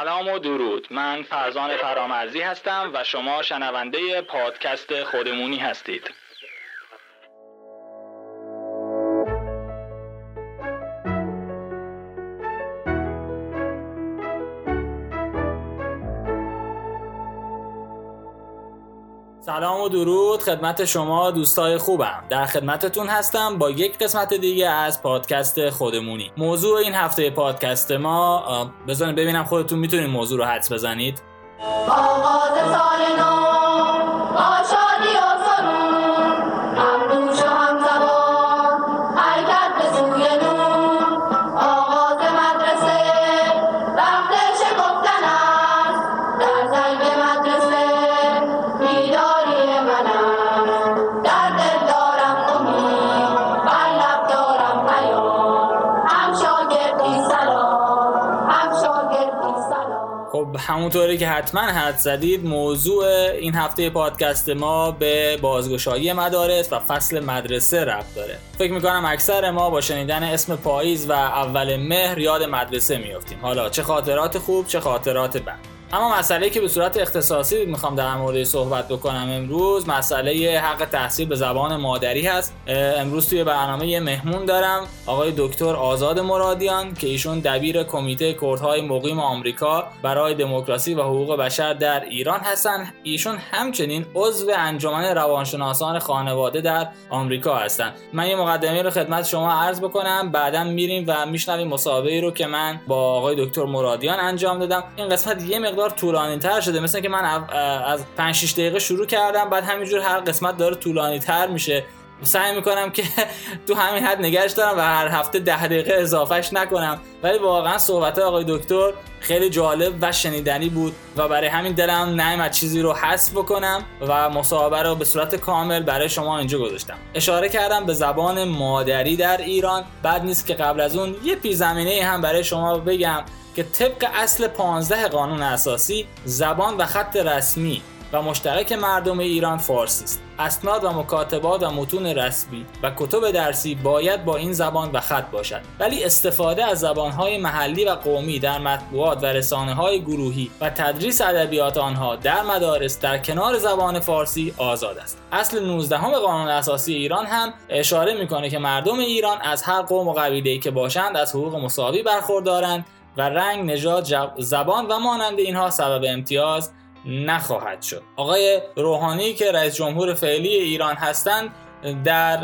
سلام و درود. من فرزان فرامرزی هستم و شما شنونده پادکست خودمونی هستید. سلام و درود خدمت شما دوستای خوبم. در خدمتتون هستم با یک قسمت دیگه از پادکست خودمونی. موضوع این هفته پادکست ما بزنید ببینم خودتون می‌تونید موضوع رو حدس بزنید. آغاز سال همونطوری که حتما حد زدید موضوع این هفته پادکست ما به بازگشایی مدارس و فصل مدرسه ربط داره. فکر می‌کنم اکثر ما با شنیدن اسم پاییز و اول مهر یاد مدرسه میافتیم. حالا چه خاطرات خوب چه خاطرات بد. اما مسئله که به صورت اختصاصی می‌خوام در مورد صحبت بکنم امروز مسئله حق تحصیل به زبان مادری هست. امروز توی برنامه یه مهمون دارم آقای دکتر آزاد مرادیان که ایشون دبیر کمیته کردهای مقیم آمریکا برای دموکراسی و حقوق بشر در ایران هستن ایشون همچنین عضو انجمن روانشناسان خانواده در آمریکا هستن من یه مقدمه رو خدمت شما عرض بکنم. بعدا میریم و میشنویم مسابقه رو که من با آقای دکتر مرادیان انجام دادم. این قسمت یه مقدار طولانی تر شده مثل که من از 5 6 دقیقه شروع کردم بعد همینجور هر قسمت داره طولانی تر میشه. سعی می‌کنم که تو همین حد نگرش دارم و هر هفته ده دقیقه اضافهش نکنم. ولی واقعا صحبت آقای دکتر خیلی جالب و شنیدنی بود و برای همین دلم نمیاد چیزی رو حذف بکنم و مصاحبه رو به صورت کامل برای شما اینجا گذاشتم. اشاره کردم به زبان مادری در ایران. بعد نیست که قبل از اون یه پی زمینه هم برای شما بگم که طبق اصل 15 قانون اساسی زبان و خط رسمی و مشترک مردم ایران فارسی است. اسناد و مکاتبات و متون رسمی و کتب درسی باید با این زبان و خط باشد. ولی استفاده از زبانهای محلی و قومی در مطبوعات و رسانه های گروهی و تدریس ادبیات آنها در مدارس در کنار زبان فارسی آزاد است. اصل 19 قانون اساسی ایران هم اشاره می‌کنه که مردم ایران از هر قوم و قبیله‌ای که باشند از حقوق مساوی برخوردارند و رنگ، نژاد، زبان و مانند اینها سبب امتیاز نخواهد شد. آقای روحانی که رئیس جمهور فعلی ایران هستند در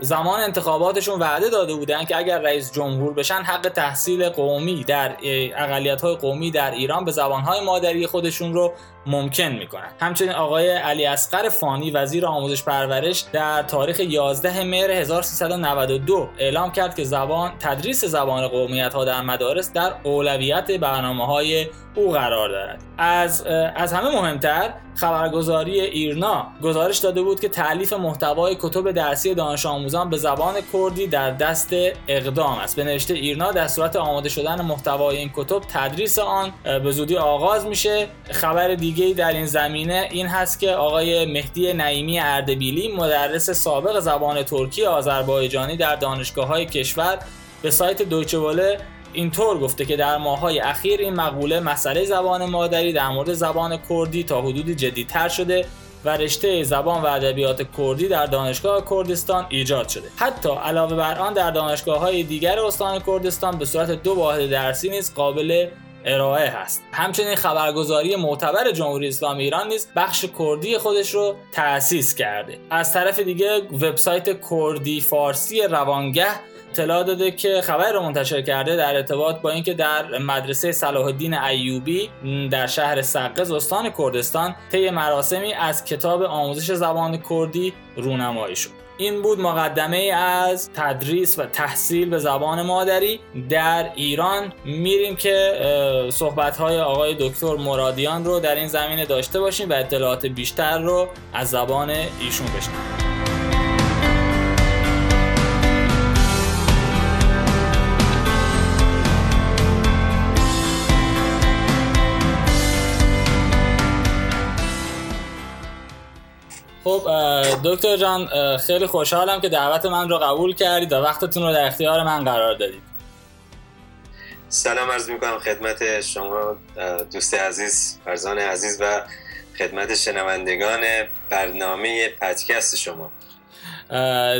زمان انتخاباتشون وعده داده بودن که اگر رئیس جمهور بشن حق تحصیل قومی در اقلیت های قومی در ایران به زبان های مادری خودشون رو ممکن می‌کنن. همچنین آقای علی اصغر فانی وزیر آموزش پرورش در تاریخ 11 مهر 1392 اعلام کرد که زبان تدریس زبان قومیت ها در مدارس در اولویت برنامه های او قرار دارد. از از همه مهمتر خبرگزاری ایرنا گزارش داده بود که تعلیف محتوای کتب درسی دانش آموزان به زبان کردی در دست اقدام است. به نوشته ایرنا در صورت آماده شدن محتوای این کتب تدریس آن به زودی آغاز میشه. خبر دیگه در این زمینه این هست که آقای مهدی نعیمی اردبیلی مدرس سابق زبان ترکی آذربایجانی در دانشگاه های کشور به سایت دویچه اینطور گفته که در ماهای اخیر این مقوله مسئله زبان مادری در مورد زبان کردی تا حدودی جدیتر شده و رشته زبان و ادبیات کردی در دانشگاه کردستان ایجاد شده. حتی علاوه بر آن در دانشگاه های دیگر استان کردستان به صورت دو واحد درسی نیز قابل ارائه هست. همچنین خبرگزاری معتبر جمهوری اسلامی ایران نیز بخش کردی خودش رو تأسیس کرده. از طرف دیگه وبسایت کردی فارسی روانگه اطلاع داده که خبر رو منتشر کرده در ارتباط با اینکه در مدرسه صلاح الدین ایوبی در شهر سقز استان کردستان طی مراسمی از کتاب آموزش زبان کردی رونمایی شد. این بود مقدمه از تدریس و تحصیل به زبان مادری در ایران. میریم که صحبت های آقای دکتر مرادیان رو در این زمینه داشته باشیم و اطلاعات بیشتر رو از زبان ایشون بشنویم. خب دکتر جان خیلی خوشحالم که دعوت من رو قبول کردید و وقتتون رو در اختیار من قرار دادید سلام عرض می کنم خدمت شما دوست عزیز فرزان عزیز و خدمت شنوندگان برنامه پدکست شما.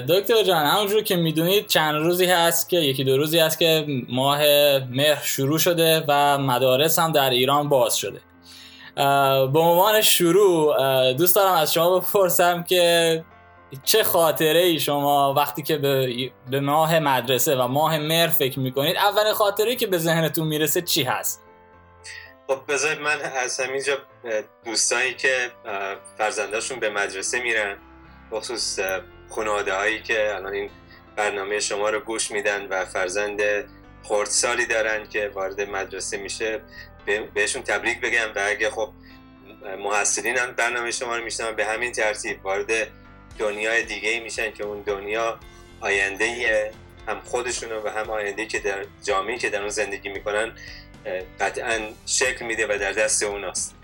دکتر جان همونجور که می‌دونید چند روزی هست که یکی دو روزی هست که ماه مهر شروع شده و مدارس هم در ایران باز شده. به عنوان شروع دوست دارم از شما بپرسم که چه خاطره ای شما وقتی که به, به ماه مدرسه و ماه مهر فکر می‌کنید اولین خاطره که به ذهنتون می‌رسه چی هست؟ خب بذارید من از همینجا دوستانی که فرزنداشون به مدرسه میرن بخصوص خانواده هایی که الان این برنامه شما رو گوش میدن و فرزند خردسالی دارن که وارد مدرسه میشه بهشون تبریک بگم و اگه خب محصلین هم برنامه شما رو میشنن به همین ترتیب وارد دنیای دیگه ای میشن که اون دنیا آینده هم خودشون و هم آینده که در جامعه که در اون زندگی می‌کنن قطعا شکل میده و در دست اوناست.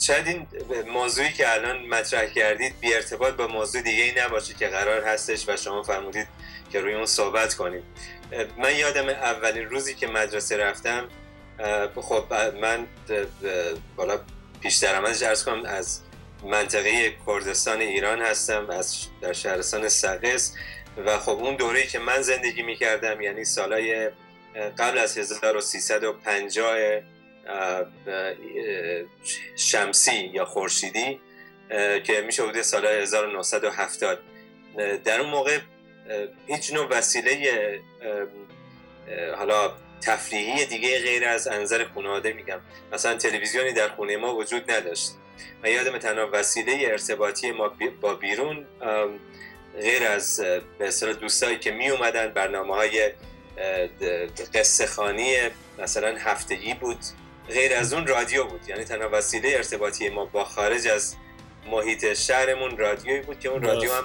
شاید این موضوعی که الان مطرح کردید بی ارتباط با موضوع دیگه ای نباشه که قرار هستش و شما فرمودید که روی اون صحبت کنیم من یادم اولین روزی که مدرسه رفتم خب من بالا پیش درآمدش ارز کنم از منطقه کردستان ایران هستم از در شهرستان سقس و خب اون دوره‌ای که من زندگی می‌کردم یعنی سالای قبل از 1350 شمسی یا خورشیدی که میشه بوده سال 1970 در اون موقع هیچ نوع وسیله حالا تفریحی دیگه غیر از انظر خانواده میگم. مثلا تلویزیونی در خونه ما وجود نداشت. من یادم تنها وسیله ارتباطی ما با بیرون غیر از به اصطلاح دوستایی که می اومدن برنامه های قصه خانی مثلا هفتگی بود. غیر از اون رادیو بود. یعنی تنها وسیله ارتباطی ما با خارج از محیط شهرمون رادیویی بود که اون رادیو هم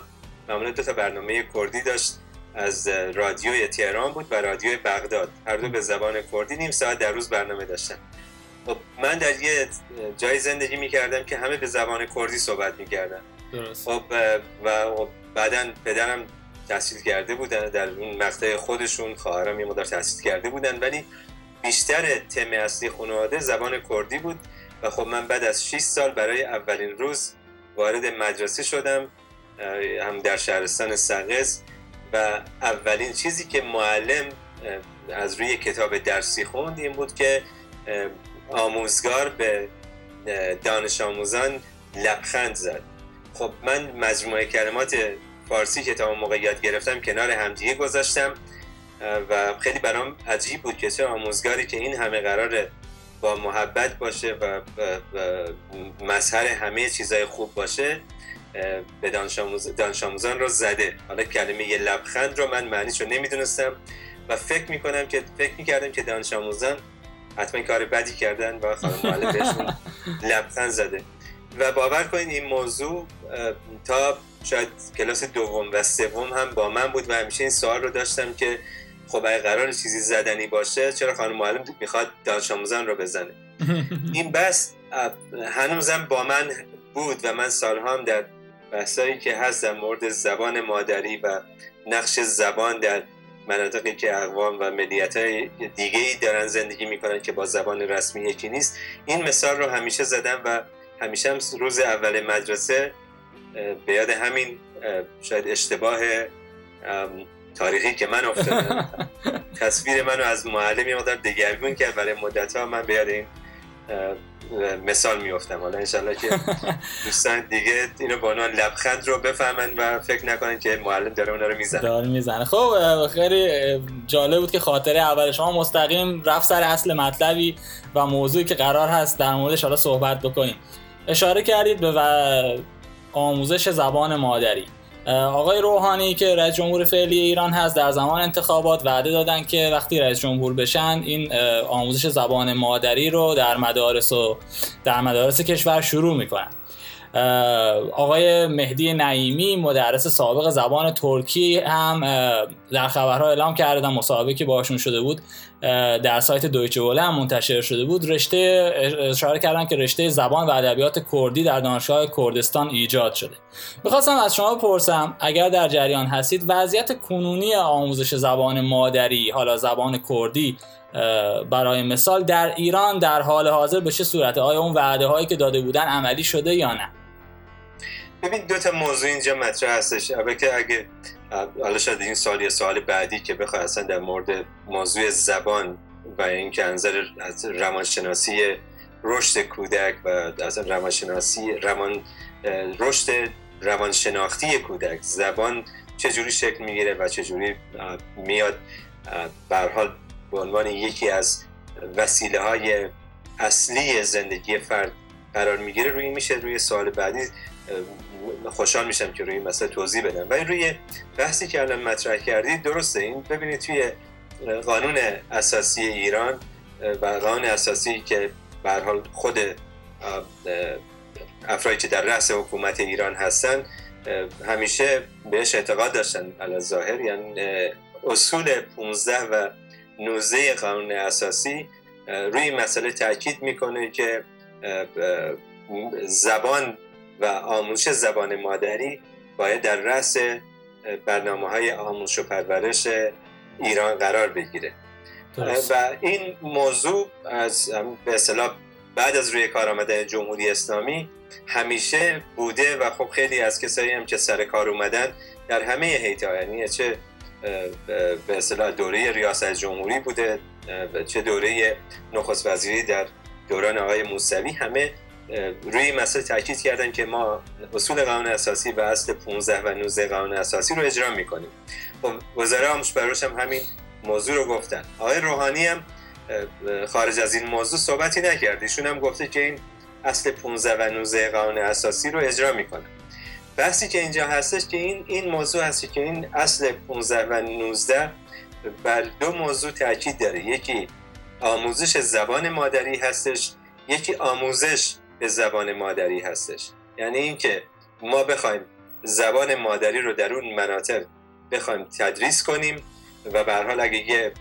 معمولا دو تا برنامه کردی داشت. از رادیوی تهران بود و رادیوی بغداد. هر دو به زبان کردی نیم ساعت در روز برنامه داشتن. خب من در یه جای زندگی می‌کردم که همه به زبان کردی صحبت می‌کردن. خب و خب بعدا پدرم تحصیل کرده بودن در اون مقطع خودشون خواهرم یه مدار تحصیل کرده بودن ولی بیشتر تم اصلی خانواده زبان کردی بود. و خب من بعد از 6 سال برای اولین روز وارد مدرسه شدم هم در شهرستان سقز. و اولین چیزی که معلم از روی کتاب درسی خوند این بود که آموزگار به دانش آموزان لبخند زد. خب من مجموعه کلمات فارسی که تا اون موقع یاد گرفتم کنار همدیگه گذاشتم و خیلی برام عجیب بود که چه آموزگاری که این همه قراره با محبت باشه و مظهر همه چیزهای خوب باشه. به دانش, آموزان رو زده. حالا کلمه یه لبخند رو من معنیش رو نمی‌دونستم و فکر می‌کنم که فکر می‌کردم که دانش آموزان حتما کار بدی کردن و خانم معلم بهشون لبخند زده. و باور کنید این موضوع تا شاید کلاس دوم و سوم هم با من بود و همیشه این سوال رو داشتم که خب اگه قرار چیزی زدنی باشه چرا خانم معلم می‌خواد دانش آموزان رو بزنه؟ این بس هنوزم با من بود و من سالها هم در بحثایی که هست در مورد زبان مادری و نقش زبان در مناطقی که اقوام و ملیت های دیگه ای دارن زندگی می‌کنن که با زبان رسمی یکی نیست. این مثال رو همیشه زدم و همیشه هم روز اول مدرسه به یاد همین شاید اشتباه تاریخی که من افتادم. تصویر منو از معلمی مقدار دگرگون کرد برای مدت ها من به یاد این مثال میفتم حالا انشالله که دوستان دیگه اینو با لبخند رو بفهمن و فکر نکنن که معلم داره اونا رو می‌زنه. داره می‌زنه. خب خیلی جالب بود که خاطره اول شما مستقیم رفت سر اصل مطلبی و موضوعی که قرار هست در موردش حالا صحبت بکنیم. اشاره کردید به آموزش زبان مادری. آقای روحانی که رئیس جمهور فعلی ایران هست در زمان انتخابات وعده دادن که وقتی رئیس جمهور بشن این آموزش زبان مادری رو در مدارس و در مدارس کشور شروع می‌کنن. آقای مهدی نعیمی مدرس سابق زبان ترکی هم در خبرها اعلام کردن مصاحبه که باشون شده بود در سایت دویچه وله هم منتشر شده بود. رشته اشاره کردن که رشته زبان و ادبیات کردی در دانشگاه کردستان ایجاد شده. می‌خواستم از شما بپرسم اگر در جریان هستید وضعیت کنونی آموزش زبان مادری حالا زبان کردی برای مثال در ایران در حال حاضر به چه صورته؟ آیا اون وعده هایی که داده بودن عملی شده یا نه؟ ببین دو تا موضوع اینجا مطرح هستش. که اگه حالا شاید این سال یا سوال بعدی که بخواه اصلا در مورد موضوع زبان و اینکه انظر از روانشناسی رشد کودک و اصلا روانشناسی روان رشد روانشناختی کودک زبان چجوری شکل می‌گیره و چجوری میاد حال به عنوان یکی از وسیله های اصلی زندگی فرد قرار می‌گیره روی میشه روی سوال بعدی خوشحال میشم که روی این مسئله توضیح بدم. ولی روی بحثی که الان مطرح کردید درسته. این ببینید توی قانون اساسی ایران و قانون اساسی که به حال خود افرادی که در رأس حکومت ایران هستن همیشه بهش اعتقاد داشتن علی ظاهر. یعنی اصول 15 و 19 قانون اساسی روی این مسئله تاکید می‌کنه که زبان و آموزش زبان مادری باید در رأس برنامه های آموزش و پرورش ایران قرار بگیره. و این موضوع از به اصطلاح بعد از روی کار آمدن جمهوری اسلامی همیشه بوده و خب خیلی از کسایی هم که سر کار اومدن در همه هیتا یعنی چه به اصطلاح دوره ریاست جمهوری بوده چه دوره نخست وزیری در دوران آقای موسوی همه روی مسئله تاکید کردن که ما اصول قانون اساسی و اصل 15 و 19 قانون اساسی رو اجرا می‌کنیم. خب وزرای آموزش پرورش هم همین موضوع رو گفتن. آقای روحانی هم خارج از این موضوع صحبتی نکرد. ایشون هم گفته که این اصل 15 و 19 قانون اساسی رو اجرا می‌کنه. بحثی که اینجا هستش که این این موضوع هست که این اصل 15 و 19 بر دو موضوع تاکید داره. یکی آموزش زبان مادری هستش یکی آموزش به زبان مادری هستش. یعنی اینکه ما بخوایم زبان مادری رو در اون مناطق بخوایم تدریس کنیم و به حال اگه یه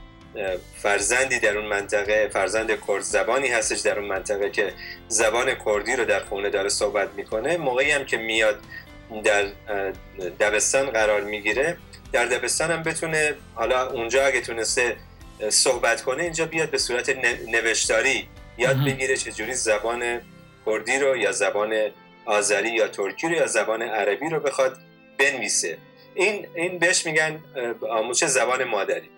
فرزندی در اون منطقه فرزند کرد زبانی هستش در اون منطقه که زبان کردی رو در خونه داره صحبت می‌کنه موقعی هم که میاد در دبستان قرار می‌گیره در دبستان هم بتونه حالا اونجا اگه تونسته صحبت کنه اینجا بیاد به صورت نوشتاری یاد بگیره چجوری زبان کردی رو یا زبان آذری یا ترکی رو یا زبان عربی رو بخواد بنویسه. این این بهش میگن آموزش زبان مادری.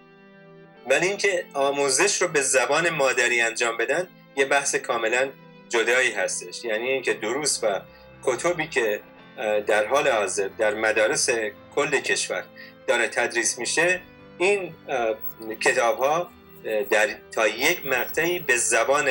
ولی اینکه آموزش رو به زبان مادری انجام بدن یه بحث کاملا جدایی هستش. یعنی اینکه دروس و کتبی که در حال حاضر در مدارس کل کشور داره تدریس میشه این کتاب ها در تا یک مقطعی به زبان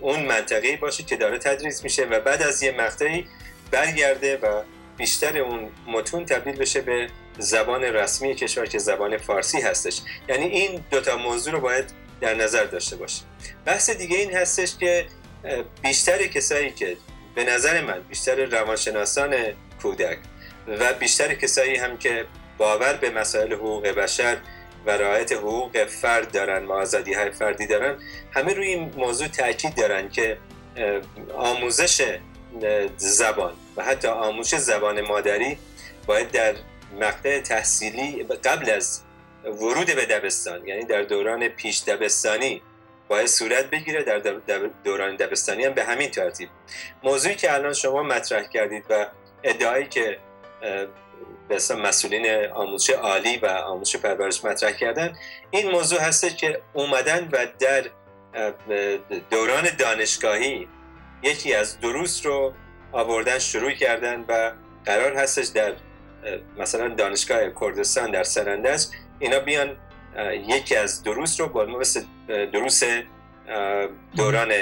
اون منطقه باشه که داره تدریس میشه و بعد از یه مقطعی برگرده و بیشتر اون متون تبدیل بشه به زبان رسمی کشور که زبان فارسی هستش. یعنی این دوتا موضوع رو باید در نظر داشته باشیم. بحث دیگه این هستش که بیشتر کسایی که به نظر من بیشتر روانشناسان کودک و بیشتر کسایی هم که باور به مسائل حقوق بشر و رعایت حقوق فرد دارن و آزادی های فردی دارن. همه روی این موضوع تاکید دارن که آموزش زبان و حتی آموزش زبان مادری باید در مقطع تحصیلی قبل از ورود به دبستان یعنی در دوران پیش دبستانی باید صورت بگیره. در دوران دبستانی هم به همین ترتیب. موضوعی که الان شما مطرح کردید و ادعایی که به مسئولین آموزش عالی و آموزش پرورش مطرح کردن. این موضوع هست که اومدن و در دوران دانشگاهی یکی از دروس رو آوردن شروع کردن و قرار هستش در مثلا دانشگاه کردستان در سرندج اینا بیان یکی از دروس رو با مثل دروس دوران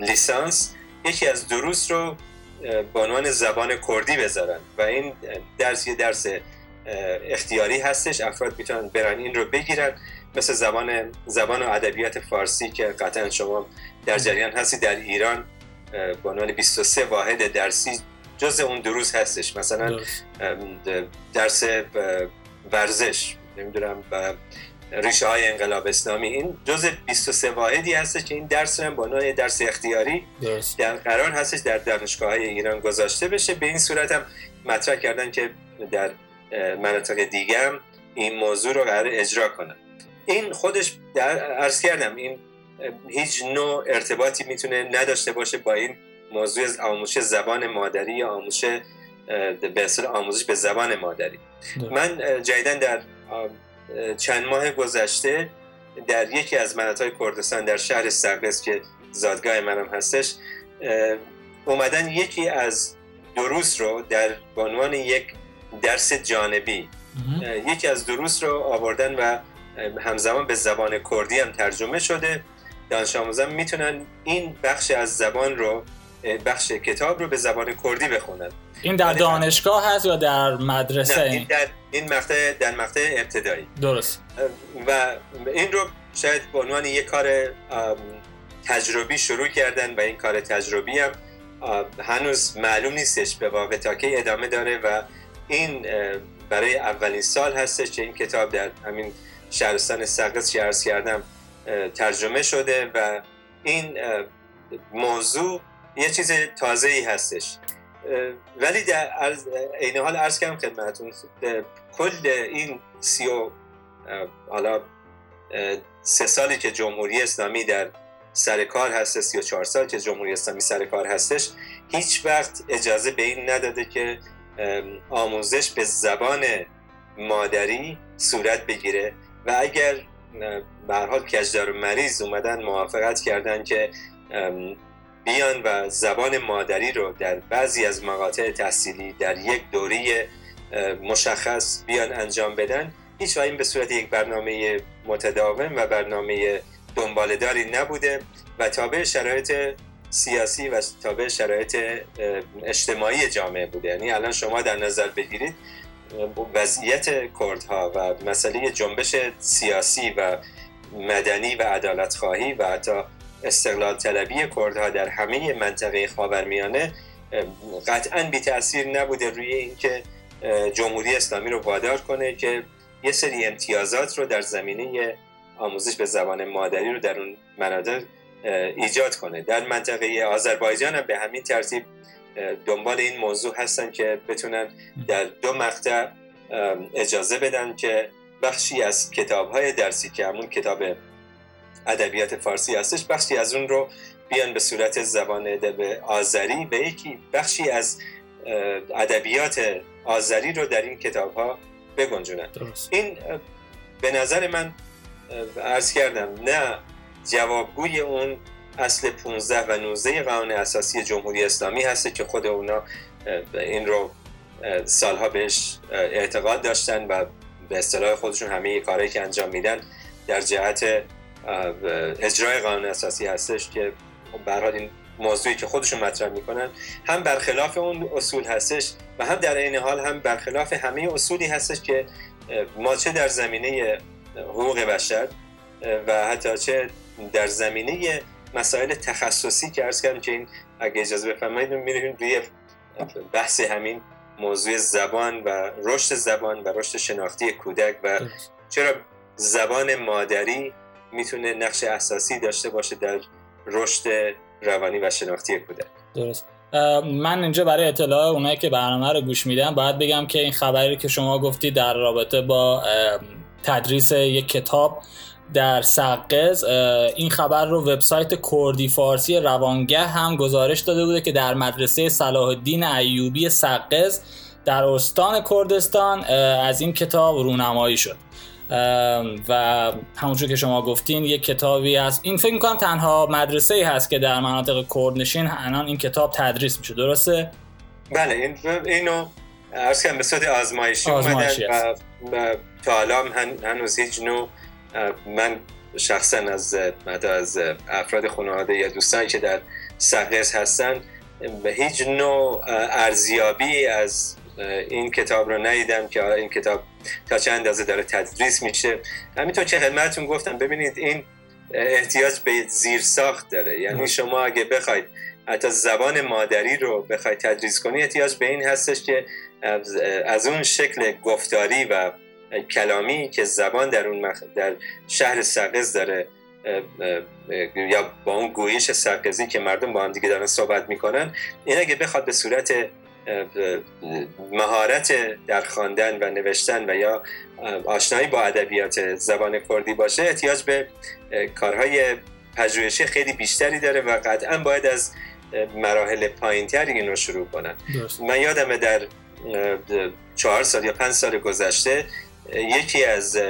لیسانس یکی از دروس رو به عنوان زبان کردی بذارن. و این درس یه درس اختیاری هستش افراد می‌تونن برن این رو بگیرن. مثل زبان زبان و ادبیات فارسی که قطعا شما در جریان هستی در ایران به عنوان 23 واحد درسی جز اون دروس هستش. مثلا درس ورزش نمی‌دونم ریشه های انقلاب اسلامی. این جز 23 واحدی هستش که این درس هم با درس اختیاری در قرار هستش در دانشگاه های ایران گذاشته بشه. به این صورت هم مطرح کردن که در مناطق دیگه هم این موضوع رو قرار اجرا کنن. این خودش در عرض کردم این هیچ نوع ارتباطی می‌تونه نداشته باشه با این موضوع آموزش زبان مادری یا آموزش به آموزش به زبان مادری. من جدیدن در چند ماه گذشته در یکی از مناطق کردستان در شهر سربز که زادگاه منم هستش اومدن یکی از دروس رو در عنوان یک درس جانبی یکی از دروس رو آوردن و همزمان به زبان کردی هم ترجمه شده. دانش آموزان می‌تونن این بخش از زبان رو بخش کتاب رو به زبان کردی بخونن این در دانشگاه هست یا در مدرسه؟ این در این مقطع در مقطع ابتدایی. درست. و این رو شاید به عنوان یک کار تجربی شروع کردن و این کار تجربی هم هنوز معلوم نیستش به واقع تا که ادامه داره و این برای اولین سال هستش که این کتاب در همین شهرستان سقز که عرض کردم ترجمه شده و این موضوع یه چیز تازه ای هستش ولی در این حال عرض کردم خدمتون کل این سی و حالا سه سالی که جمهوری اسلامی در سر کار هستش سی و چهار سال که جمهوری اسلامی سر کار هستش هیچ وقت اجازه به این نداده که آموزش به زبان مادری صورت بگیره. و اگر به حال کجدار مریض اومدن موافقت کردن که بیان و زبان مادری رو در بعضی از مقاطع تحصیلی در یک دوره مشخص بیان انجام بدن. هیچ این به صورت یک برنامه متداوم و برنامه دنبالداری نبوده و تابع شرایط سیاسی و تابع شرایط اجتماعی جامعه بوده. یعنی الان شما در نظر بگیرید وضعیت کردها و مسئله جنبش سیاسی و مدنی و عدالت خواهی و حتی استقلال طلبی کردها در همه منطقه خاورمیانه قطعا بی تاثیر نبوده روی اینکه جمهوری اسلامی رو وادار کنه که یه سری امتیازات رو در زمینه آموزش به زبان مادری رو در اون مناطق ایجاد کنه. در منطقه آذربایجان هم به همین ترتیب دنبال این موضوع هستن که بتونن در دو مقطع اجازه بدن که بخشی از کتاب های درسی که همون کتاب ادبیات فارسی هستش. بخشی از اون رو بیان به صورت زبان ادب آذری. به یکی بخشی از ادبیات آذری رو در این کتاب ها بگنجونن این به نظر من عرض کردم نه جوابگوی اون اصل 15 و 19 قانون اساسی جمهوری اسلامی هست که خود اونا این رو سالها بهش اعتقاد داشتن و به اصطلاح خودشون همه کارهایی که انجام میدن در جهت اجرای قانون اساسی هستش که به این موضوعی که خودشون مطرح می‌کنن هم برخلاف اون اصول هستش و هم در این حال هم برخلاف همه اصولی هستش که ما چه در زمینه حقوق بشر و حتی چه در زمینه مسائل تخصصی که ارز کردم که این اگه اجازه بفرمایید میریم روی بحث همین موضوع زبان و رشد زبان و رشد شناختی کودک و چرا زبان مادری می‌تونه نقش اساسی داشته باشه در رشد روانی و شناختی کودک. درست. من اینجا برای اطلاع اونایی که برنامه رو گوش میدن باید بگم که این خبری که شما گفتی در رابطه با تدریس یک کتاب در سقز این خبر رو وبسایت کردی فارسی روانگه هم گزارش داده بوده که در مدرسه صلاح الدین ایوبی سقز در استان کردستان از این کتاب رونمایی شد. و همونجور که شما گفتین یک کتابی هست. این فکر می‌کنم تنها مدرسه ای هست که در مناطق کردنشین الان این کتاب تدریس میشه. درسته؟ بله این اینو ارز کنم به صورت آزمایشی, آزمایشی و, و تا حالا هنوز هیچ نوع من شخصا از از افراد خانواده یا دوستانی که در سقز هستن به هیچ نوع ارزیابی از این کتاب رو ندیدم که این کتاب تا چند اندازه داره تدریس میشه. همینطور که خدمتتون گفتم ببینید این احتیاج به زیر ساخت داره. یعنی شما اگه بخواید حتی زبان مادری رو بخوای تدریس کنی احتیاج به این هستش که از اون شکل گفتاری و کلامی که زبان در اون در شهر سقز داره یا با اون گویش سرقزی که مردم با هم دیگه دارن صحبت می‌کنن این اگه بخواد به صورت مهارت در خواندن و نوشتن و یا آشنایی با ادبیات زبان کردی باشه احتیاج به کارهای پژوهشی خیلی بیشتری داره و قطعا باید از مراحل پایینتری این رو شروع کنن. من یادمه در چهار سال یا پنج سال گذشته یکی از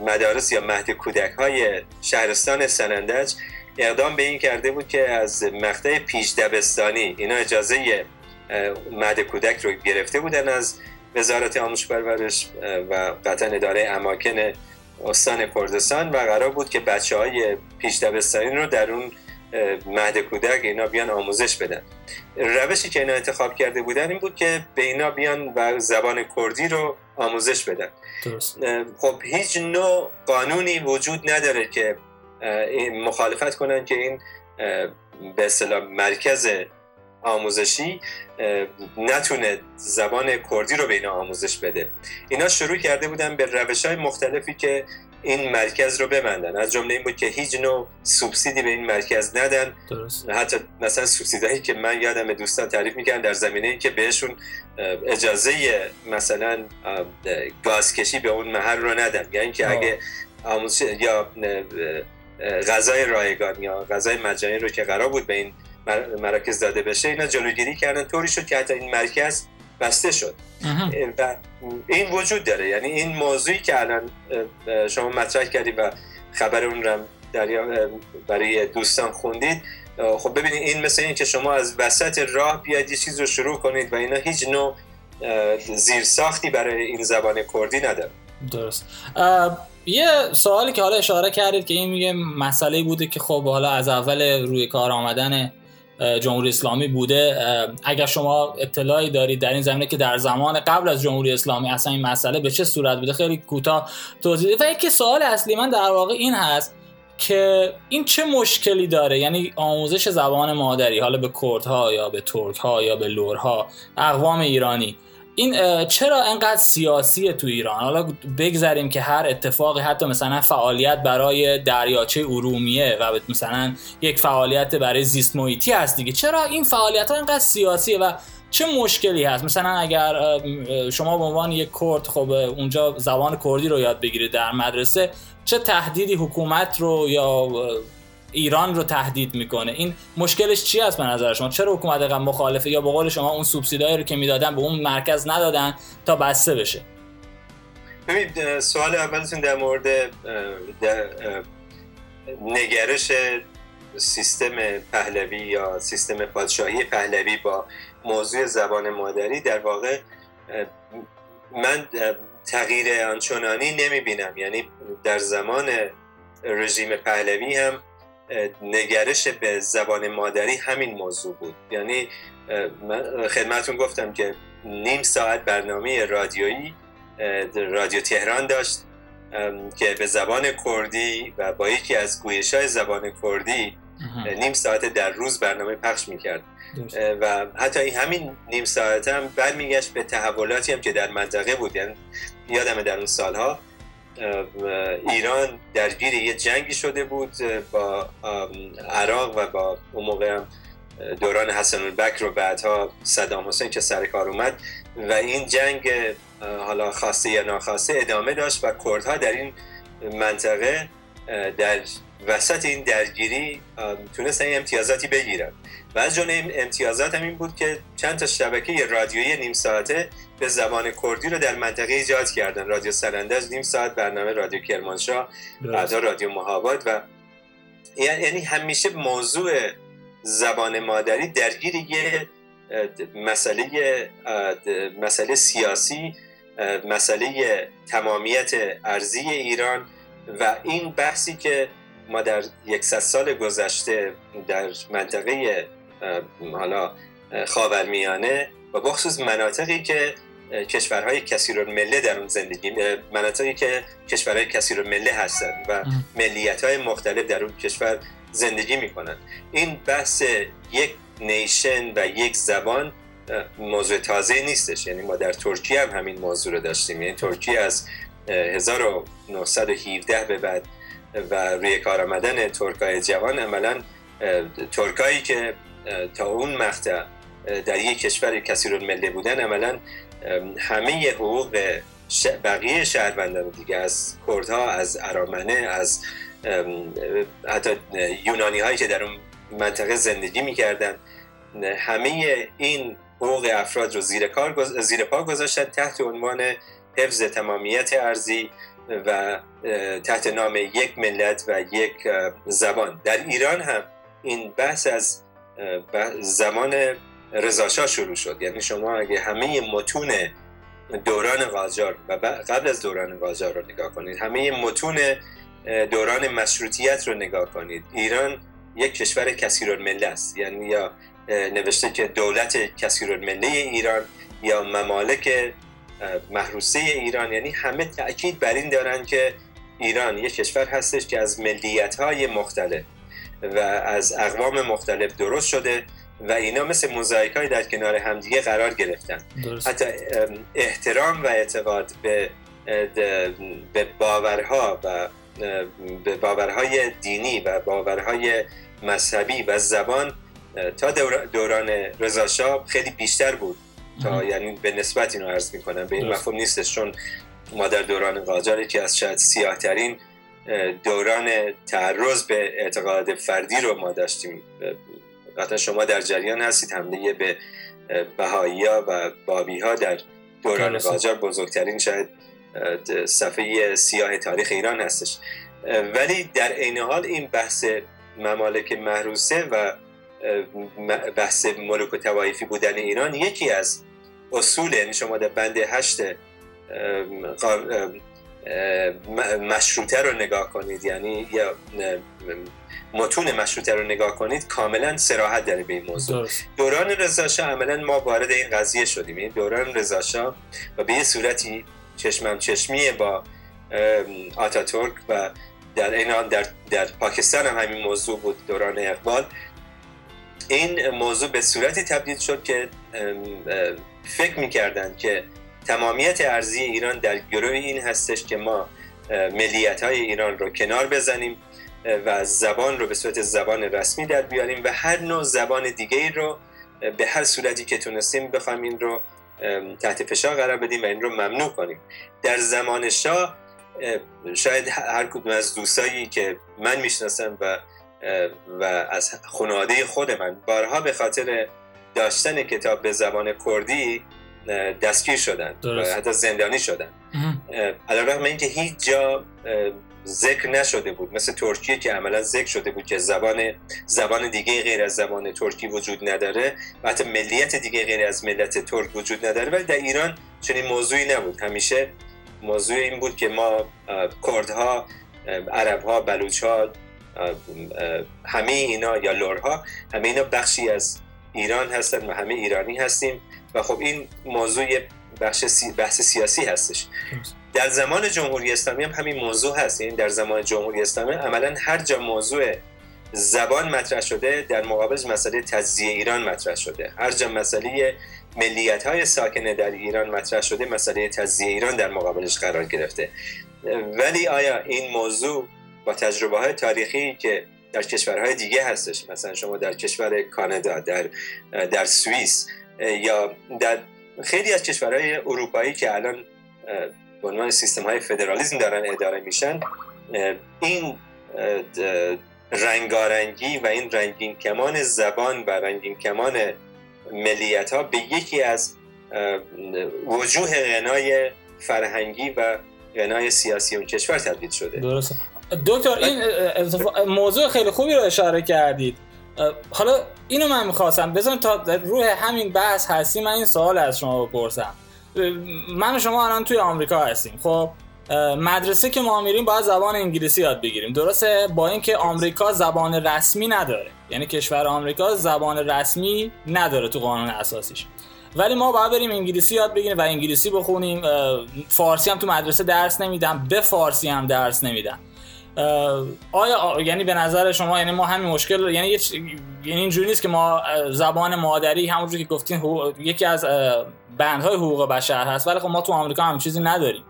مدارس یا مهد کودک های شهرستان سنندج اقدام به این کرده بود که از مقطع پیش دبستانی اینا اجازه مهد کودک رو گرفته بودن از وزارت آموزش پرورش و قطعا اداره اماکن استان کردستان و قرار بود که بچه های پیش دبستانی رو در اون مهد کودک اینا بیان آموزش بدن. روشی که اینا انتخاب کرده بودن این بود که به اینا بیان و زبان کردی رو آموزش بدن. خب هیچ نوع قانونی وجود نداره که مخالفت کنن که این به اصطلاح مرکز آموزشی نتونه زبان کردی رو به اینا آموزش بده. اینا شروع کرده بودن به روش های مختلفی که این مرکز رو ببندن. از جمله این بود که هیچ نوع سوبسیدی به این مرکز ندن. درست. حتی مثلا سوبسیدهایی که من یادم دوستان تعریف می‌کنن در زمینه ای که بهشون اجازه مثلا گازکشی به اون محل رو ندن. یعنی که اگه آموزش یا غذای رایگان یا غذای مجانی رو که قرار بود به این مراکز داده بشه اینا جلوگیری کردن. طوری شد که حتی این مرکز بسته شد. و این وجود داره. یعنی این موضوعی که الان شما مطرح کردید و خبر اون رو برای دوستان خوندید. خب ببینید این مثل این که شما از وسط راه بیاید یه چیز رو شروع کنید و اینا هیچ نوع زیرساختی برای این زبان کردی نداره. درست. یه سوالی که حالا اشاره کردید که این میگه مسئله بوده که خب حالا از اول روی کار آمدن جمهوری اسلامی بوده. اگر شما اطلاعی دارید در این زمینه که در زمان قبل از جمهوری اسلامی اصلا این مسئله به چه صورت بوده خیلی کوتاه توضیح و یکی سوال اصلی من در واقع این هست که این چه مشکلی داره؟ یعنی آموزش زبان مادری حالا به کردها یا به ترک ها یا به لورها اقوام ایرانی. این چرا انقدر سیاسیه تو ایران؟ حالا بگذاریم که هر اتفاقی حتی مثلا فعالیت برای دریاچه ارومیه و مثلا یک فعالیت برای زیست محیطی هست دیگه. چرا این فعالیت ها انقدر سیاسیه و چه مشکلی هست؟ مثلا اگر شما به عنوان یک کرد خب اونجا زبان کردی رو یاد بگیرید در مدرسه چه تهدیدی حکومت رو یا ایران رو تهدید می‌کنه. این مشکلش چی است به نظر شما؟ چرا حکومت قم مخالفه؟ یا به قول شما اون سوبسیدایی رو که می‌دادن به اون مرکز ندادن تا بسته بشه؟ ببینید سوال اولتون در مورد نگرش سیستم پهلوی یا سیستم پادشاهی پهلوی با موضوع زبان مادری در واقع من تغییر آنچنانی نمی بینم یعنی در زمان رژیم پهلوی هم نگرش به زبان مادری همین موضوع بود. یعنی من خدمتون گفتم که نیم ساعت برنامه رادیویی رادیو تهران داشت که به زبان کردی و با یکی از گویش های زبان کردی نیم ساعت در روز برنامه پخش می‌کرد. و حتی این همین نیم ساعت هم برمیگشت به تحولاتی هم که در منطقه بود. یعنی یادم در اون سالها ایران درگیر یه جنگی شده بود با عراق و با اون موقع دوران حسن البکر و بعدها صدام حسین که سر کار اومد و این جنگ حالا خواسته یا ناخواسته ادامه داشت و کردها در این منطقه در وسط این درگیری تونستن امتیازاتی بگیرن. و از جمله این امتیازات هم این بود که چند تا شبکه رادیویی نیم ساعته به زبان کردی رو در منطقه ایجاد کردن. رادیو سرندج نیم ساعت برنامه رادیو کرمانشاه بعدا رادیو مهاباد و یعنی همیشه موضوع زبان مادری درگیر یه مسئله مسئله سیاسی مسئله تمامیت ارزی ایران و این بحثی که ما در یکصد سال گذشته در منطقه حالا خاورمیانه و بخصوص مناطقی که کشورهای کثیر مله در اون زندگی مناطقی که کشورهای کثیر مله هستن و ملیت های مختلف در اون کشور زندگی می‌کنن. این بحث یک نیشن و یک زبان موضوع تازه نیستش. یعنی ما در ترکیه هم همین موضوع رو داشتیم. یعنی ترکیه از 1917 به بعد و روی کار آمدن ترکای جوان عملا ترکایی که تا اون مقطع در یک کشور کثیر ملی بودن عملا همه حقوق بقیه شهروندان دیگه از کردها از ارامنه از حتی یونانی هایی که در اون منطقه زندگی می‌کردن همه این حقوق افراد رو زیر, کار زیر پا گذاشتن تحت عنوان حفظ تمامیت ارزی و تحت نام یک ملت و یک زبان. در ایران هم این بحث از زمان رضاشاه شروع شد. یعنی شما اگه همه متون دوران قاجار و قبل از دوران قاجار رو نگاه کنید همه متون دوران مشروطیت رو نگاه کنید. ایران یک کشور کثیر مله است. یعنی یا نوشته که دولت کثیر مله ایران یا ممالک محروسه ایران. یعنی همه تاکید بر این دارن که ایران یک کشور هستش که از ملیت های مختلف و از اقوام مختلف درست شده و اینا مثل موزاییک های در کنار همدیگه قرار گرفتن. حتی احترام و اعتقاد به به باورها و به باورهای دینی و باورهای مذهبی و زبان تا دوران رضا خیلی بیشتر بود. تا یعنی به نسبت اینو عرض می‌کنم به این مفهوم نیستش چون ما در دوران قاجار که از شاید سیاهترین دوران تعرض به اعتقاد فردی رو ما داشتیم. قطعا شما در جریان هستید حمله به بهایی ها و بابی ها در دوران قاجار بزرگترین شاید صفحه سیاه تاریخ ایران هستش. ولی در عین حال این بحث ممالک محروسه و بحث ملوک و توایفی بودن ایران یکی از اصول یعنی شما در بند هشت مشروطه رو نگاه کنید یعنی یا متون مشروطه رو نگاه کنید کاملا سراحت داره به این موضوع. دوران رضاشاه عملا ما وارد این قضیه شدیم. این دوران رضاشاه و به یه صورتی چشمم چشمی با آتاتورک و در این در, در پاکستان هم همین موضوع بود دوران اقبال. این موضوع به صورتی تبدیل شد که فکر می‌کردن که تمامیت ارزی ایران در گروه این هستش که ما ملیت های ایران رو کنار بزنیم و زبان رو به صورت زبان رسمی در بیاریم و هر نوع زبان دیگه رو به هر صورتی که تونستیم بخوایم این رو تحت فشار قرار بدیم و این رو ممنوع کنیم. در زمان شاه شاید هر کدوم از دوستایی که من می‌شناسم و و از خانواده خود من بارها به خاطر داشتن کتاب به زبان کردی دستگیر شدن و حتی زندانی شدن. علیرغم اینکه هیچ جا ذکر نشده بود. مثل ترکیه که عملا ذکر شده بود که زبان زبان دیگه غیر از زبان ترکی وجود نداره و حتی ملیت دیگه غیر از ملت ترک وجود نداره. ولی در ایران چنین موضوعی نبود. همیشه موضوع این بود که ما کردها عربها بلوچها همه اینا یا لورها همه اینا بخشی از ایران هستن و همه ایرانی هستیم و خب این موضوع بخش بحث سیاسی هستش. در زمان جمهوری اسلامی هم همین موضوع هست. یعنی در زمان جمهوری اسلامی عملا هر جا موضوع زبان مطرح شده در مقابل مسئله تجزیه ایران مطرح شده. هر جا مسئله ملیت های ساکنه در ایران مطرح شده مسئله تجزیه ایران در مقابلش قرار گرفته. ولی آیا این موضوع با تجربه های تاریخی که در کشورهای دیگه هستش. مثلا شما در کشور کانادا در در سوئیس یا در خیلی از کشورهای اروپایی که الان به عنوان سیستم های فدرالیزم دارن اداره میشن این رنگارنگی و این رنگین کمان زبان و رنگین کمان ملیت ها به یکی از وجوه غنای فرهنگی و غنای سیاسی اون کشور تبدیل شده. درسته. دکتر این موضوع خیلی خوبی رو اشاره کردید. حالا اینو من می‌خواستم بزن تا روح همین بحث هستی من این سوال از شما بپرسم. من و شما الان توی آمریکا هستیم خب؟ مدرسه که ما میریم باید زبان انگلیسی یاد بگیریم. درسته؟ با اینکه آمریکا زبان رسمی نداره. یعنی کشور آمریکا زبان رسمی نداره تو قانون اساسیش. ولی ما باید بریم انگلیسی یاد بگیریم و انگلیسی بخونیم. فارسی هم تو مدرسه درس نمیدم به فارسی هم درس نمیدم. آیا یعنی به نظر شما یعنی ما همین مشکل یعنی یعنی اینجوری نیست که ما زبان مادری همونجور که گفتین یکی از بندهای حقوق بشر هست ولی خب ما تو آمریکا هم چیزی نداریم.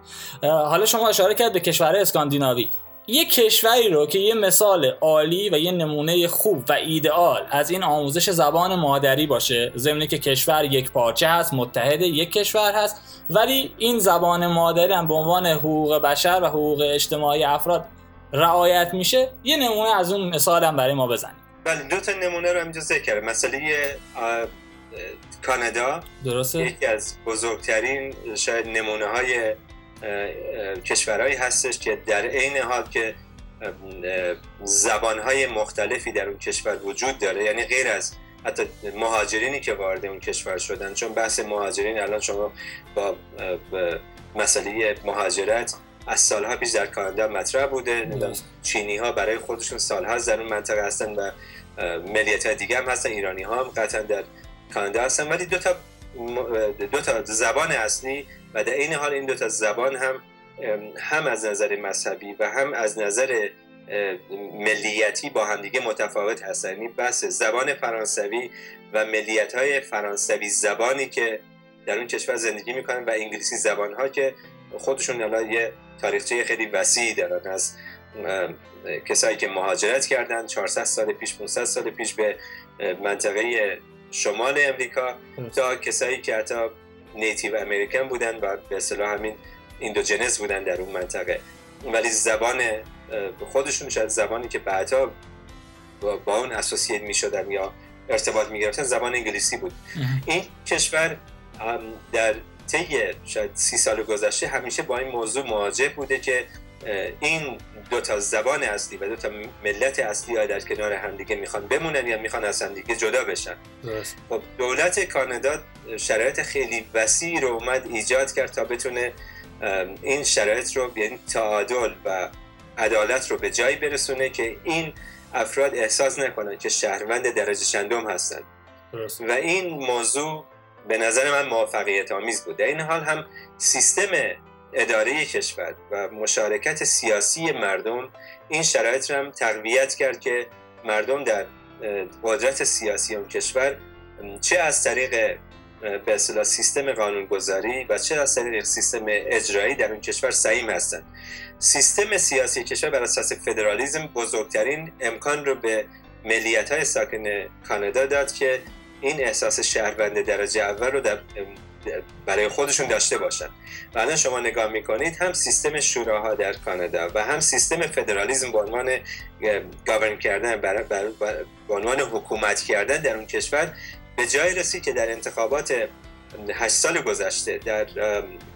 حالا شما اشاره کرد به کشورهای اسکاندیناوی. یه کشوری رو که یه مثال عالی و یه نمونه خوب و ایدئال از این آموزش زبان مادری باشه ضمن که کشور یک پارچه هست متحد یک کشور هست ولی این زبان مادری هم به عنوان حقوق بشر و حقوق اجتماعی افراد رعایت میشه یه نمونه از اون مثال هم برای ما بزنیم. بله دو تا نمونه رو همینجا ذکر کردم. مسئله کانادا درسته؟ یکی از بزرگترین شاید نمونه های کشورهایی هستش که در عین حال که زبانهای مختلفی در اون کشور وجود داره. یعنی غیر از حتی مهاجرینی که وارد اون کشور شدن چون بحث مهاجرین الان شما با مسئله مهاجرت از سالها پیش در کانادا مطرح بوده. چینی ها برای خودشون سالها در اون منطقه هستن و ملیت های دیگه هم هستن ایرانی ها هم قطعا در کانادا هستن. ولی دو تا دو تا زبان اصلی و در این حال این دو تا زبان هم هم از نظر مذهبی و هم از نظر ملیتی با همدیگه متفاوت هستن. یعنی بحث زبان فرانسوی و ملیت های فرانسوی زبانی که در اون کشور زندگی می‌کنن و انگلیسی زبان ها که خودشون الان یه تاریخچه خیلی وسیعی دارن. از کسایی که مهاجرت کردن 400 سال پیش 500 سال پیش به منطقه شمال امریکا تا کسایی که حتی نیتیو امریکن بودن و به اصطلاح همین ایندوجنس بودن در اون منطقه. ولی زبان خودشون شاید زبانی که بعدها با اون اسوسییت می شدن یا ارتباط می گرفتن زبان انگلیسی بود. این کشور در طی شاید سی سال گذشته همیشه با این موضوع مواجه بوده که این دو تا زبان اصلی و دو تا ملت اصلی ها در کنار همدیگه می‌خوان بمونن یا می‌خوان از همدیگه جدا بشن؟ خب دولت کانادا شرایط خیلی وسیعی رو اومد ایجاد کرد تا بتونه این شرایط رو یعنی تعادل و عدالت رو به جایی برسونه که این افراد احساس نکنن که شهروند درجه چندم هستن. و این موضوع به نظر من موفقیت آمیز بود در این حال هم سیستم اداره کشور و مشارکت سیاسی مردم این شرایط رو هم تقویت کرد که مردم در قدرت سیاسی اون کشور چه از طریق به اصطلاح سیستم قانونگذاری و چه از طریق سیستم اجرایی در اون کشور سعیم هستند. سیستم سیاسی کشور بر اساس فدرالیزم بزرگترین امکان رو به ملیت های ساکن کانادا داد که این احساس شهروند درجه اول رو در برای خودشون داشته باشن. و الان شما نگاه می‌کنید هم سیستم شوراها در کانادا و هم سیستم فدرالیزم به عنوان گاورن کردن به عنوان حکومت کردن در اون کشور به جای رسید که در انتخابات هشت سال گذشته در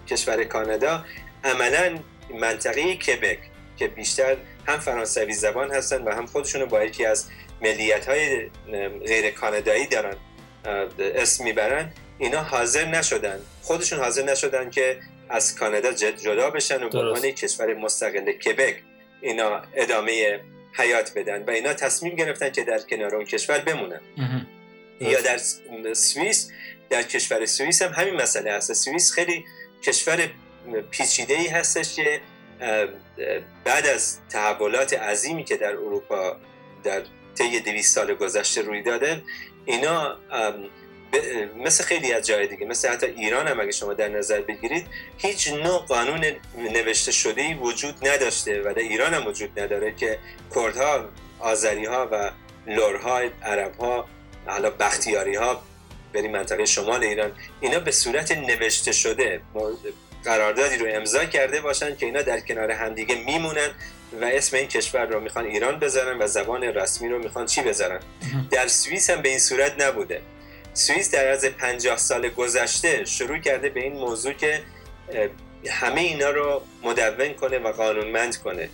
کشور کانادا عملا منطقه کبک که بیشتر هم فرانسوی زبان هستن و هم خودشون با یکی از ملیت های غیر کانادایی دارن اسم می‌برن اینا حاضر نشدن. خودشون حاضر نشدن که از کانادا جدا بشن و به عنوان کشور مستقل کبک اینا ادامه حیات بدن و اینا تصمیم گرفتن که در کنار اون کشور بمونن. یا در سوئیس در کشور سوئیس هم همین مسئله هست. سوئیس خیلی کشور پیچیده ای هستش که بعد از تحولات عظیمی که در اروپا در طی 200 سال گذشته روی داده اینا مثل خیلی از جای دیگه مثل حتی ایران هم اگه شما در نظر بگیرید هیچ نوع قانون نوشته شده ای وجود نداشته و در ایران هم وجود نداره که کردها آذری ها و لورها عرب ها حالا بختیاری ها بریم منطقه شمال ایران اینا به صورت نوشته شده قراردادی رو امضا کرده باشن که اینا در کنار همدیگه میمونن و اسم این کشور رو می‌خوان ایران بذارن و زبان رسمی رو می‌خوان چی بذارن؟ در سوئیس هم به این صورت نبوده. سوئیس در از 50 سال گذشته شروع کرده به این موضوع که همه اینا رو مدون کنه و قانونمند کنه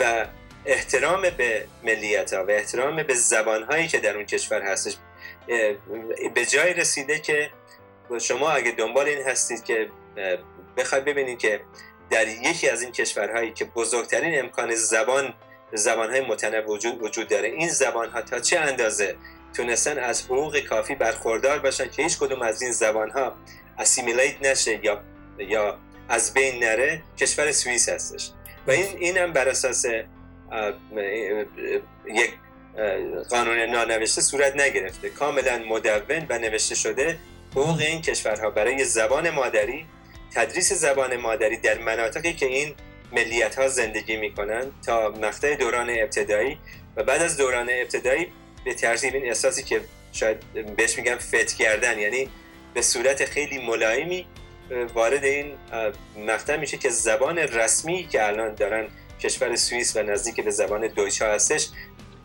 و احترام به ملیت ها و احترام به زبان هایی که در اون کشور هستش به جای رسیده که شما اگه دنبال این هستید که بخواید ببینید که در یکی از این کشورهایی که بزرگترین امکان زبان زبانهای متنوع وجود داره این زبان ها تا چه اندازه تونستن از حقوق کافی برخوردار باشن که هیچ کدوم از این زبان ها اسیمیلیت نشه یا یا از بین نره کشور سوئیس هستش. و این اینم بر اساس یک قانون نانوشته صورت نگرفته. کاملا مدون و نوشته شده حقوق این کشورها برای زبان مادری تدریس زبان مادری در مناطقی که این ملیت ها زندگی می‌کنن تا مقطع دوران ابتدایی و بعد از دوران ابتدایی به ترتیب این احساسی که شاید بهش میگم فت کردن یعنی به صورت خیلی ملایمی وارد این مقطع میشه که زبان رسمی که الان دارن کشور سوئیس و نزدیک به زبان دویچه هستش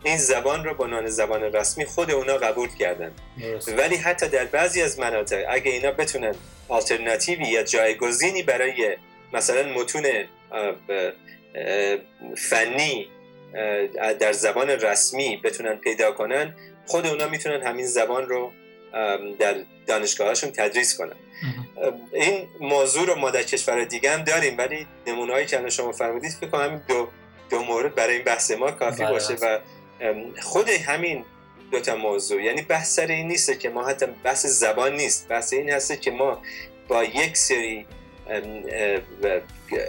این زبان رو به عنوان زبان رسمی خود اونا قبول کردن. ولی حتی در بعضی از مناطق اگه اینا بتونن آلترناتیوی یا جایگزینی برای مثلا متون فنی در زبان رسمی بتونن پیدا کنن خود اونا می‌تونن همین زبان رو در دانشگاهاشون تدریس کنن. این موضوع رو ما در کشور دیگه هم داریم ولی نمونه‌هایی که شما فرمودید فکر کنم دو دو مورد برای این بحث ما کافی بله، باشه و خود همین دو تا موضوع. یعنی بحث سر این نیست که ما حتی بحث زبان نیست. بحث این هست که ما با یک سری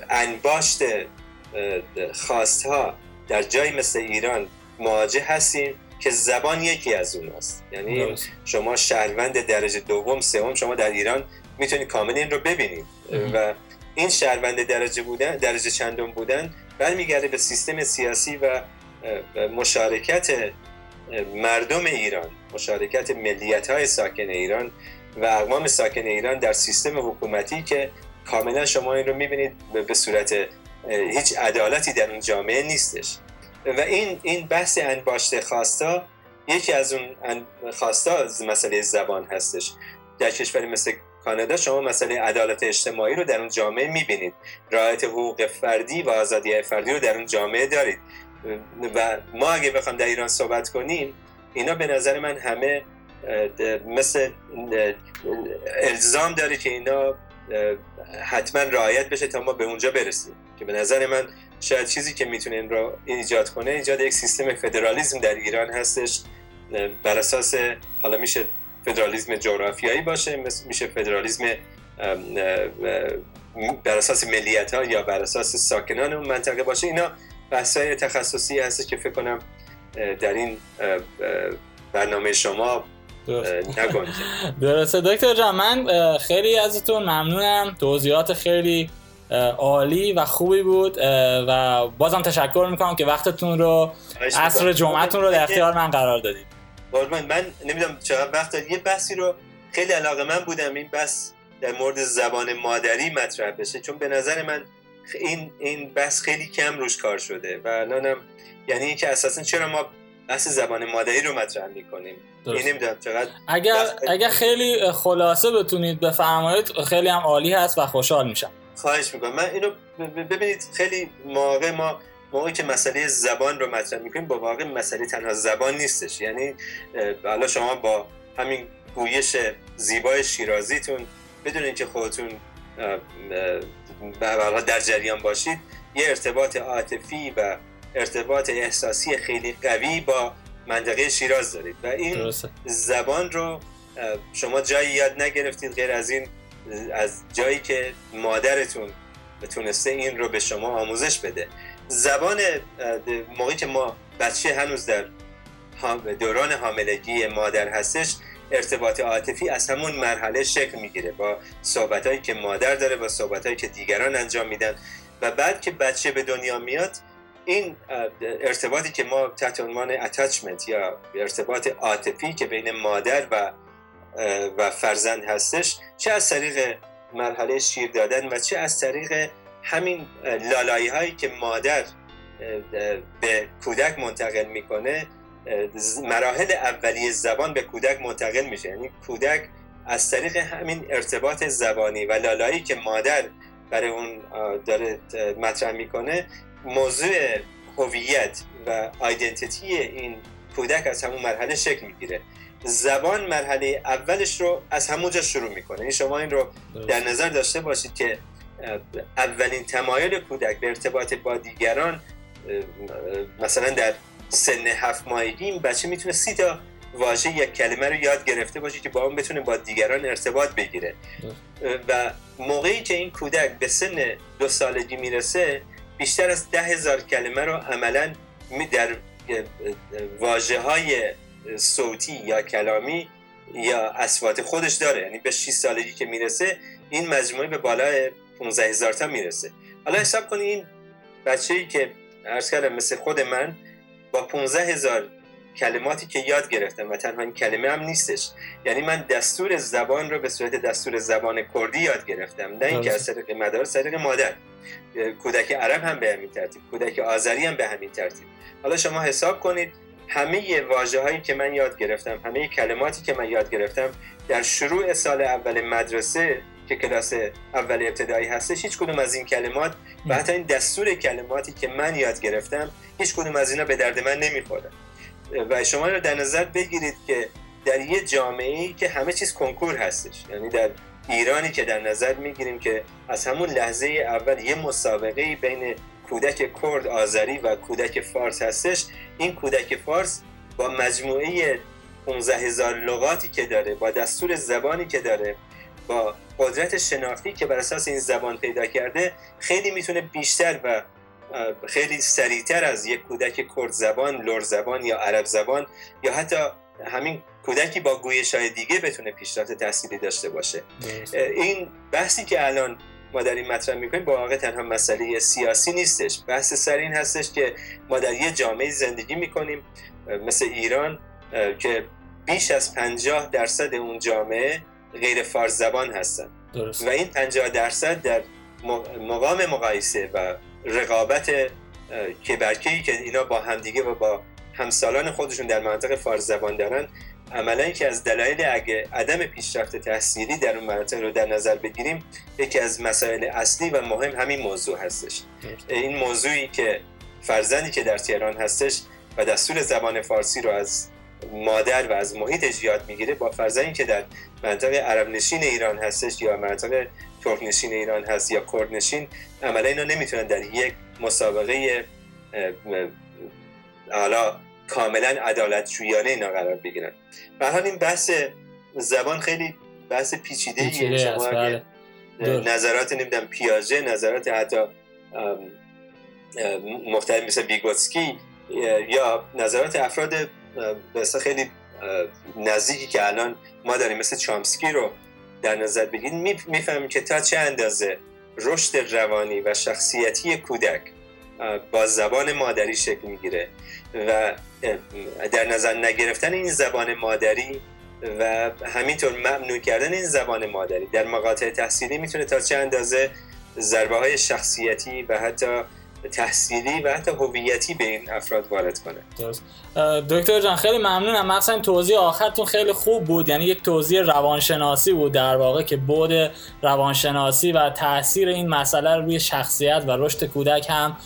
انباشت خواستها در جایی مثل ایران مواجه هستیم که زبان یکی از اوناست. یعنی شما شهروند درجه دوم سوم شما در ایران می‌تونید کامل این رو ببینید و این شهروند درجه بودن درجه چندم بودن برمیگرده به سیستم سیاسی و مشارکت مردم ایران مشارکت ملیت های ساکن ایران و اقوام ساکن ایران در سیستم حکومتی که کاملا شما این رو می‌بینید به صورت هیچ عدالتی در اون جامعه نیستش. و این این بحث انباشته خواستا یکی از اون خواستا مسئله زبان هستش. در کشوری مثل کانادا شما مسئله عدالت اجتماعی رو در اون جامعه می‌بینید. رعایت حقوق فردی و آزادی فردی رو در اون جامعه دارید. و ما اگه بخوام در ایران صحبت کنیم اینا به نظر من همه مثل الزام داره که اینا حتما رعایت بشه تا ما به اونجا برسیم. که به نظر من شاید چیزی که می‌تونه این رو ایجاد کنه ایجاد یک سیستم فدرالیزم در ایران هستش. بر اساس حالا میشه فدرالیزم جغرافیایی باشه میشه فدرالیزم بر اساس ملیت ها یا بر اساس ساکنان اون منطقه باشه. اینا بحثای تخصصی هست که فکر کنم در این برنامه شما نگنجه درسته. دکتر جان من خیلی ازتون ممنونم. توضیحات خیلی عالی و خوبی بود و بازم تشکر می‌کنم که وقتتون رو عصر جمعتون رو در اختیار من قرار دادید. من من نمی‌دونم چقدر وقت یه بحثی رو خیلی علاقه من بودم. این بحث در مورد زبان مادری مطرح بشه. چون به نظر من این این بحث خیلی کم روش کار شده و الانم یعنی اینکه اساسا چرا ما بحث زبان مادری رو مطرح می‌کنیم؟ نمی‌دونم چقدر اگر اگر خیلی خلاصه بتونید بفرمایید خیلی هم عالی هست و خوشحال میشم. خواهش می‌کنم. من اینو ببینید خیلی موقع ما موقعی که مسئله زبان رو مطرح می‌کنیم با واقع مسئله تنها زبان نیستش. یعنی حالا شما با همین گویش زیبای شیرازیتون بدون که خودتون در جریان باشید یه ارتباط عاطفی و ارتباط احساسی خیلی قوی با منطقه شیراز دارید و این زبان رو شما جایی یاد نگرفتید غیر از این از جایی که مادرتون تونسته این رو به شما آموزش بده. زبان موقعی که ما بچه هنوز در دوران حاملگی مادر هستش ارتباط عاطفی از همون مرحله شکل می‌گیره با صحبت که مادر داره با صحبت که دیگران انجام میدن. و بعد که بچه به دنیا میاد این ارتباطی که ما تحت عنوان اتچمنت یا ارتباط عاطفی که بین مادر و و فرزند هستش چه از طریق مرحله شیر دادن و چه از طریق همین لالایی هایی که مادر به کودک منتقل می‌کنه مراحل اولیه زبان به کودک منتقل میشه. یعنی کودک از طریق همین ارتباط زبانی و لالایی که مادر برای اون داره مطرح می‌کنه موضوع هویت و آیدنتیتی این کودک از همون مرحله شکل می‌گیره. زبان مرحله اولش رو از همونجا شروع می‌کنه. این شما این رو در نظر داشته باشید که اولین تمایل کودک به ارتباط با دیگران مثلا در سن هفت ماهگی بچه می‌تونه سی تا واژه یک کلمه رو یاد گرفته باشه که با اون بتونه با دیگران ارتباط بگیره. و موقعی که این کودک به سن دو سالگی می‌رسه بیشتر از ده هزار کلمه رو عملا در واجه های صوتی یا کلامی یا اسوات خودش داره. یعنی به 6 سالگی که می‌رسه این مجموعه به بالای 15 هزار تا می‌رسه. حالا حساب کنید این بچه که عرض کردم مثل خود من با 15 هزار کلماتی که یاد گرفتم و تنها این کلمه هم نیستش. یعنی من دستور زبان رو به صورت دستور زبان کردی یاد گرفتم. نه اینکه از طریق مدارس طریق مادر. کودک عرب هم به همین ترتیب کودک آذری هم به همین ترتیب. حالا شما حساب کنید همه واژه هایی که من یاد گرفتم همه کلماتی که من یاد گرفتم در شروع سال اول مدرسه که کلاس اول ابتدایی هستش هیچ کدوم از این کلمات و حتی این دستور کلماتی که من یاد گرفتم هیچ کدوم از اینا به درد من نمی‌خوره. و شما رو در نظر بگیرید که در یه جامعه ای که همه چیز کنکور هستش یعنی در ایرانی که در نظر می‌گیریم که از همون لحظه اول یه مسابقه بین کودک کرد آذری و کودک فارس هستش این کودک فارس با مجموعه 15 هزار لغاتی که داره با دستور زبانی که داره با قدرت شناختی که بر اساس این زبان پیدا کرده خیلی می‌تونه بیشتر و خیلی سریعتر از یک کودک کرد زبان، لور زبان یا عرب زبان یا حتی همین کودکی با گویش های دیگه بتونه پیشرفت تحصیلی داشته باشه. این بحثی که الان ما در این مطرح می‌کنیم با واقع تنها مسئله سیاسی نیستش. بحث سر این هستش که ما در یه جامعه زندگی می‌کنیم مثل ایران که بیش از 50 درصد اون جامعه غیر فارس زبان هستن. درست. و این 50 درصد در مقام مقایسه و رقابت که برکهی که اینا با همدیگه و با همسالان خودشون در منطقه فارس زبان دارن عملا که از دلایل اگه عدم پیشرفت تحصیلی در اون مناطق رو در نظر بگیریم یکی از مسائل اصلی و مهم همین موضوع هستش. این موضوعی که فرزندی که در تهران هستش و دستور زبان فارسی رو از مادر و از محیط یاد می‌گیره با فرزندی که در منطقه عرب نشین ایران هستش یا منطقه ترک نشین ایران هست یا کرد نشین عملا اینا نمی‌تونن در یک مسابقه حالا کاملا عدالت جویانه اینا قرار بگیرن. به حال این بحث زبان خیلی بحث پیچیده ایه شما بله. نظرات نمی‌دونم پیاژه نظرات حتی مختلف مثل بیگوتسکی یا نظرات افراد مثل خیلی نزدیکی که الان ما داریم مثل چامسکی رو در نظر بگیریم می‌فهمیم که تا چه اندازه رشد روانی و شخصیتی کودک با زبان مادری شکل می‌گیره و در نظر نگرفتن این زبان مادری و همینطور ممنوع کردن این زبان مادری در مقاطع تحصیلی می‌تونه تا چه اندازه ضربه های شخصیتی و حتی تحصیلی و حتی هویتی به این افراد وارد کنه. دکتر جان خیلی ممنونم. مثلا توضیح آخرتون خیلی خوب بود. یعنی یک توضیح روانشناسی بود در واقع که بود روانشناسی و تاثیر این مسئله روی شخصیت و رشد کودک هم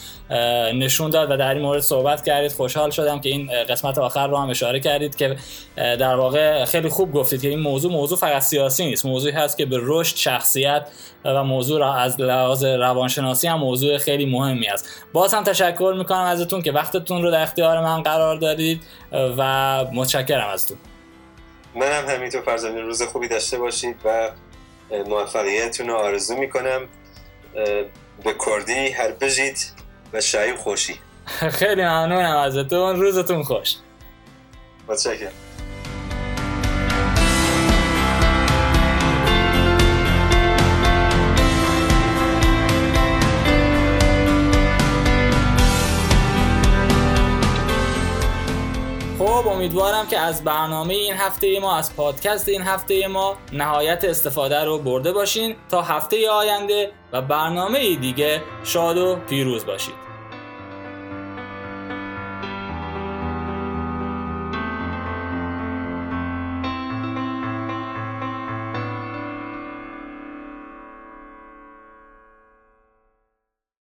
نشون داد و در این مورد صحبت کردید. خوشحال شدم که این قسمت آخر رو هم اشاره کردید که در واقع خیلی خوب گفتید که این موضوع موضوع فقط سیاسی نیست. موضوعی هست که به رشد شخصیت و موضوع از لحاظ روانشناسی هم موضوع خیلی مهمی است. باز هم تشکر می‌کنم ازتون که وقتتون رو در اختیار من قرار دادید و متشکرم ازتون. منم همینطور فرزانه روز خوبی داشته باشید و موفقیتتون رو آرزو می‌کنم. به کردی هر بجید و شایی خوشی. خیلی ممنونم ازتون. روزتون خوش. متشکرم. خب امیدوارم که از برنامه این هفته ما از پادکست این هفته ما نهایت استفاده رو برده باشین. تا هفته آینده و برنامه دیگه شاد و پیروز باشید.